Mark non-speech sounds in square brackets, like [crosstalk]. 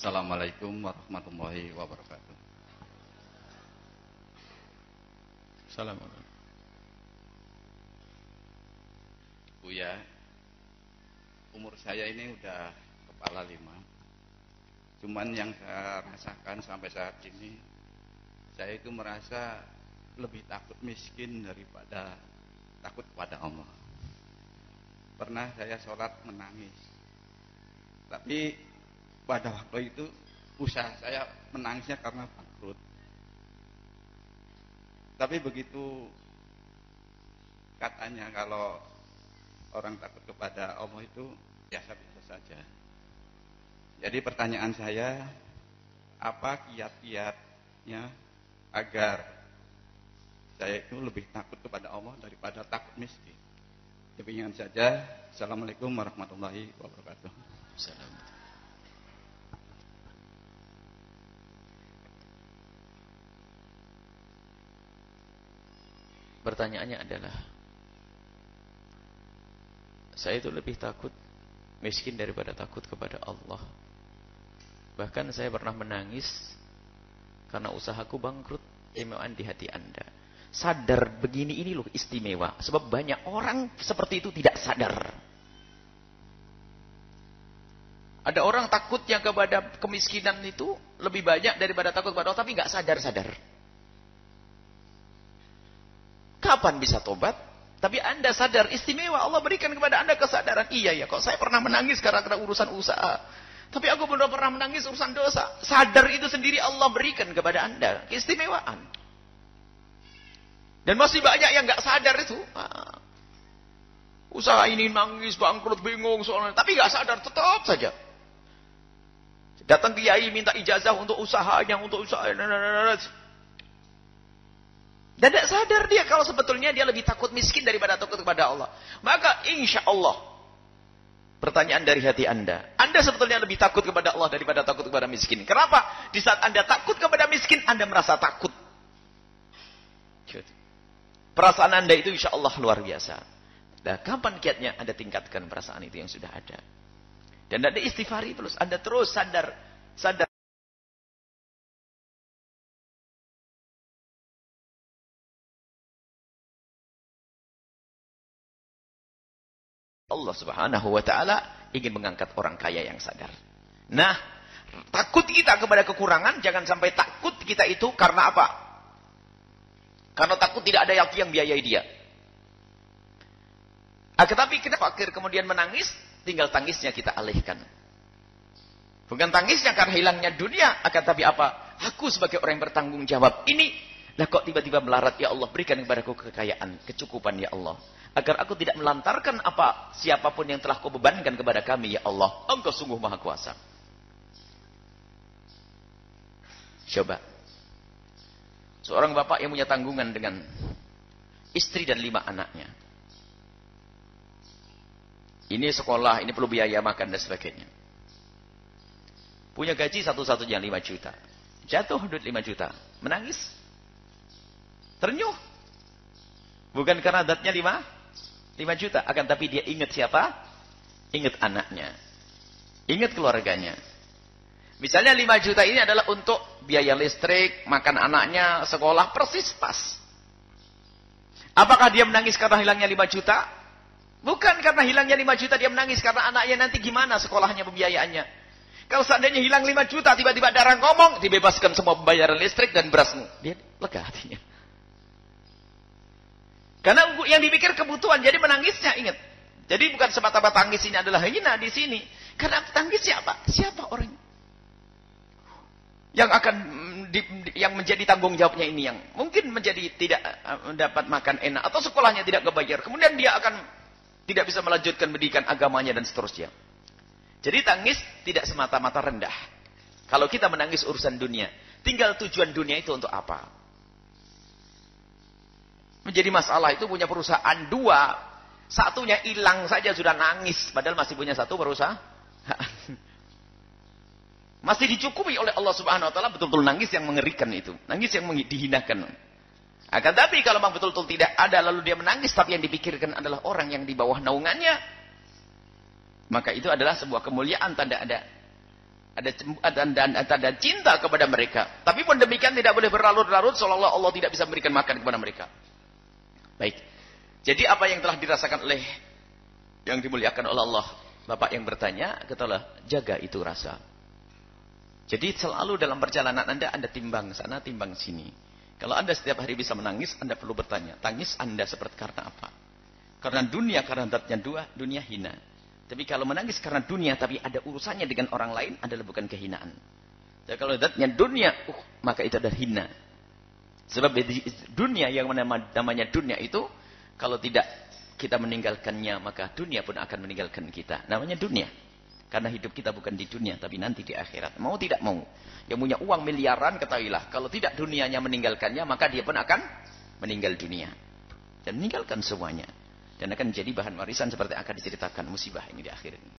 Assalamualaikum warahmatullahi wabarakatuh. Assalamualaikum. Bu ya, umur saya ini udah kepala lima. Cuman yang saya rasakan sampai saat ini, saya itu merasa lebih takut miskin daripada takut kepada Allah. Pernah saya sholat menangis. Tapi pada waktu itu usaha saya menangisnya karena bangkrut. Tapi begitu katanya kalau orang takut kepada Allah itu biasa-biasa saja. Jadi pertanyaan saya, apa kiat-kiatnya agar saya itu lebih takut kepada Allah daripada takut miskin? Demikian saja. Assalamualaikum warahmatullahi wabarakatuh. Assalamualaikum. Pertanyaannya adalah Saya itu lebih takut Miskin daripada takut kepada Allah. Bahkan saya pernah menangis Karena usahaku bangkrut Imewaan di hati anda. Sadar begini ini loh istimewa. Sebab banyak orang seperti itu tidak sadar. Ada orang takutnya kepada kemiskinan itu Lebih banyak daripada takut kepada Allah Tapi nggak sadar-sadar Kapan bisa tobat? Tapi anda sadar istimewa Allah berikan kepada anda kesadaran. Iya ya, kok saya pernah menangis karena urusan usaha. Tapi aku belum pernah menangis urusan dosa. Sadar itu sendiri Allah berikan kepada anda keistimewaan. Dan masih banyak yang nggak sadar itu. Ah. Usaha ini nangis, bangkrut, bingung soalnya. Tapi nggak sadar, tetap saja. Datang ke Yai minta ijazah untuk usahanya, untuk usaha. Dan tidak sadar dia kalau sebetulnya dia lebih takut miskin daripada takut kepada Allah. Maka insya Allah. Pertanyaan dari hati anda. Anda sebetulnya lebih takut kepada Allah daripada takut kepada miskin. Kenapa? Di saat anda takut kepada miskin, anda merasa takut. Perasaan anda itu insya Allah luar biasa. Dan kapan kiatnya anda tingkatkan perasaan itu yang sudah ada. Dan ada istighfari terus. Anda terus sadar. Sadar. Allah Subhanahu wa taala ingin mengangkat orang kaya yang sadar. Nah, takut kita kepada kekurangan jangan sampai takut kita itu karena apa? Karena takut tidak ada yang biayai dia. Ah, tetapi kita fakir kemudian menangis, tinggal tangisnya kita alihkan. Bukan tangisnya karena hilangnya dunia, akan tapi apa? Aku sebagai orang yang bertanggung jawab ini, lah kok tiba-tiba melarat ya Allah, berikan kepadaku kekayaan, kecukupan ya Allah agar aku tidak melantarkan apa siapa pun yang telah kau bebankan kepada kami ya Allah. Engkau sungguh maha kuasa. Coba. Seorang bapak yang punya tanggungan dengan istri dan lima anaknya. Ini sekolah, ini perlu biaya makan dan sebagainya. Punya gaji satu-satunya lima juta. Jatuh duit lima juta. Menangis. Ternyuh. Bukan karena datnya lima 5 juta. Akan tapi dia ingat siapa? Ingat anaknya. Ingat keluarganya. Misalnya 5 juta ini adalah untuk biaya listrik, makan anaknya, sekolah, persis pas. Apakah dia menangis karena hilangnya 5 juta? Bukan karena hilangnya 5 juta dia menangis karena anaknya nanti gimana sekolahnya pembiayaannya. Kalau seandainya hilang 5 juta tiba-tiba darah ngomong dibebaskan semua pembayaran listrik dan berasmu. Dia lega hatinya. Karena yang dipikir kebutuhan, jadi menangisnya ingat. Jadi bukan semata-mata tangis ini adalah hina di sini. Karena tangis siapa? Siapa orang yang akan di, yang menjadi tanggung jawabnya ini yang mungkin menjadi tidak uh, dapat makan enak atau sekolahnya tidak kebayar. Kemudian dia akan tidak bisa melanjutkan pendidikan agamanya dan seterusnya. Jadi tangis tidak semata-mata rendah. Kalau kita menangis urusan dunia, tinggal tujuan dunia itu untuk apa? Menjadi masalah itu punya perusahaan dua. Satunya hilang saja sudah nangis. Padahal masih punya satu perusahaan. [laughs] Masih dicukupi oleh Allah Subhanahu wa taala betul-betul nangis yang mengerikan itu. Nangis yang dihinakan. Akan tapi kalau memang betul-betul tidak ada lalu dia menangis tapi yang dipikirkan adalah orang yang di bawah naungannya maka itu adalah sebuah kemuliaan tanda ada Ada dan, dan cinta kepada mereka. Tapi pun demikian tidak boleh berlarut-larut seolah-olah Allah tidak bisa memberikan makan kepada mereka. Baik. Jadi apa yang telah dirasakan oleh yang dimuliakan oleh Allah, Bapak yang bertanya, katalah jaga itu rasa. Jadi selalu dalam perjalanan Anda, Anda timbang sana, timbang sini. Kalau Anda setiap hari bisa menangis, Anda perlu bertanya, tangis Anda seperti karena apa? Karena dunia, karena datnya dua, dunia hina. Tapi kalau menangis karena dunia, tapi ada urusannya dengan orang lain, adalah bukan kehinaan. Jadi kalau datnya dunia, uh, maka itu adalah hina. Sebab dunia yang namanya dunia itu, kalau tidak kita meninggalkannya, maka dunia pun akan meninggalkan kita. Namanya dunia. Karena hidup kita bukan di dunia, tapi nanti di akhirat. Mau tidak mau. Yang punya uang miliaran, ketahuilah. Kalau tidak dunianya meninggalkannya, maka dia pun akan meninggal dunia. Dan meninggalkan semuanya. Dan akan menjadi bahan warisan seperti akan diceritakan musibah ini di akhir ini.